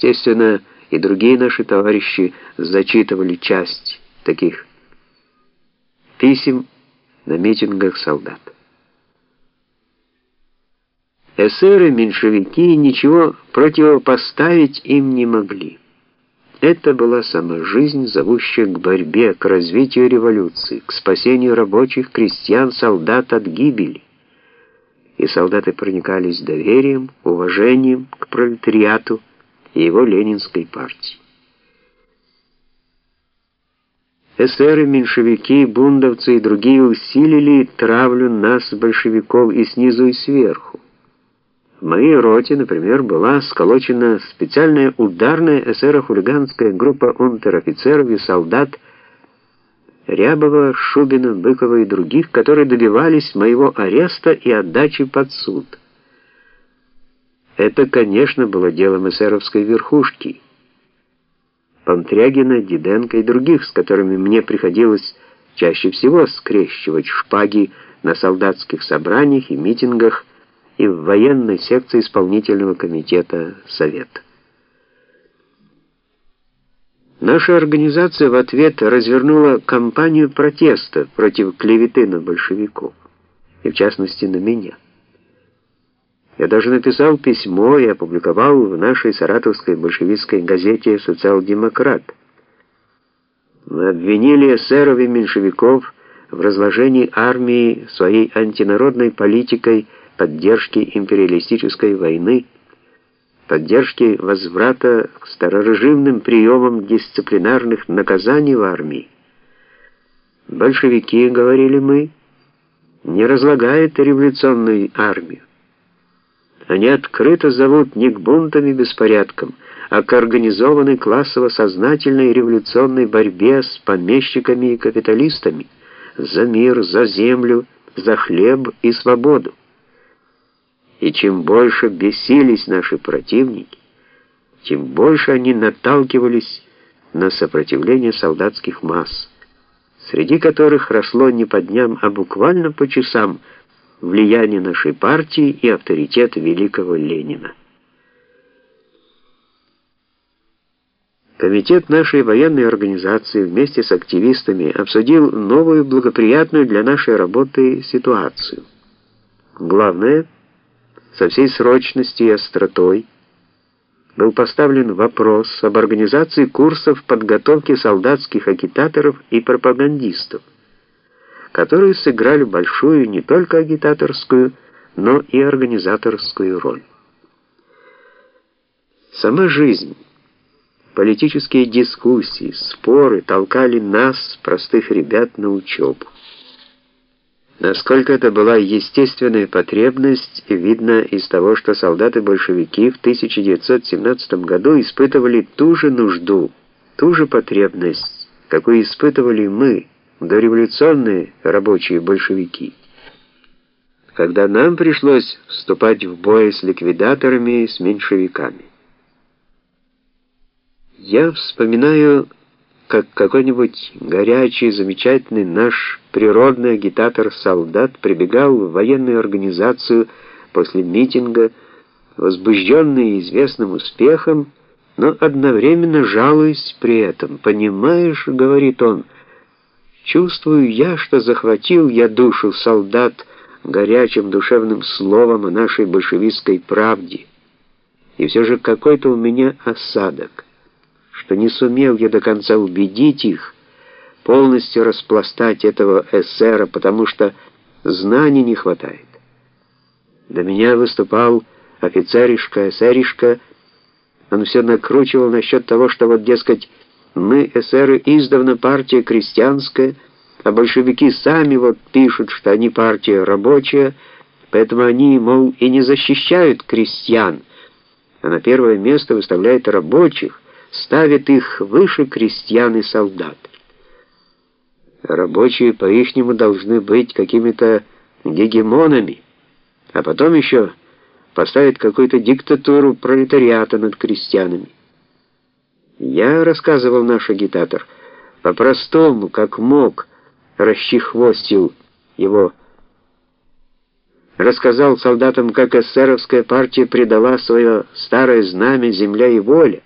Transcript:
Естественно, и другие наши товарищи зачитывали часть таких писем на митингах солдат. Эсеры, меньшевики ничего противопоставить им не могли. Это была сама жизнь, зовущая к борьбе, к развитию революции, к спасению рабочих, крестьян, солдат от гибели. И солдаты проникались доверием, уважением к пролетариату и его ленинской партии. Эсеры, меньшевики, бундовцы и другие усилили травлю нас, большевиков, и снизу, и сверху. В моей роте, например, была сколочена специальная ударная эсеро-хулиганская группа унтер-офицеров и солдат Рябова, Шубина, Быкова и других, которые добивались моего ареста и отдачи под суд. Это, конечно, было делом эсеровской верхушки. Пантрягина, Диденко и других, с которыми мне приходилось чаще всего скрещивать шпаги на солдатских собраниях и митингах, и в военной секции исполнительного комитета Совета. Наша организация в ответ развернула кампанию протеста против клеветы на большевиков, и в частности на меня. Я даже написал письмо и опубликовал в нашей саратовской большевистской газете «Социал-демократ». Мы обвинили эсеров и меньшевиков в разложении армии своей антинародной политикой поддержки империалистической войны, поддержки возврата к старорежимным приемам дисциплинарных наказаний в армии. Большевики, говорили мы, не разлагают революционную армию. Они открыто зовут не к бунтам и беспорядкам, а к организованной классово-сознательной революционной борьбе с помещиками и капиталистами за мир, за землю, за хлеб и свободу. И чем больше бесились наши противники, тем больше они наталкивались на сопротивление солдатских масс, среди которых росло не по дням, а буквально по часам влияние нашей партии и авторитет великого Ленина. Комитет нашей военной организации вместе с активистами обсудил новую благоприятную для нашей работы ситуацию. Главное — со всей срочностью и остротой был поставлен вопрос об организации курсов подготовки солдатских агитаторов и пропагандистов, которые сыграли большую не только агитаторскую, но и организаторскую роль. Сама жизнь, политические дискуссии, споры толкали нас, простых ребят, на учебу. Насколько это была естественная потребность, видно из того, что солдаты-большевики в 1917 году испытывали ту же нужду, ту же потребность, какую испытывали мы, дореволюционные рабочие большевики. Когда нам пришлось вступать в бой с ликвидаторами, с меньшевиками. Я вспоминаю как какой-нибудь горячий, замечательный наш природный агитатор-солдат прибегал в военную организацию после митинга, возбужденный известным успехом, но одновременно жалуясь при этом. «Понимаешь, — говорит он, — чувствую я, что захватил я душу солдат горячим душевным словом о нашей большевистской правде, и все же какой-то у меня осадок» что не сумел я до конца убедить их полностью распластать этого эсера, потому что знаний не хватает. До меня выступал офицеришка, эсеришка, он все накручивал насчет того, что вот, дескать, мы, эсеры, издавна партия крестьянская, а большевики сами вот пишут, что они партия рабочая, поэтому они, мол, и не защищают крестьян, а на первое место выставляют рабочих, ставит их выше крестьян и солдат. Рабочие по-ихнему должны быть какими-то гегемонами, а потом еще поставить какую-то диктатуру пролетариата над крестьянами. Я рассказывал наш агитатор, по-простому, как мог, расчехвостил его. Рассказал солдатам, как эсеровская партия предала свое старое знамя «Земля и воля»,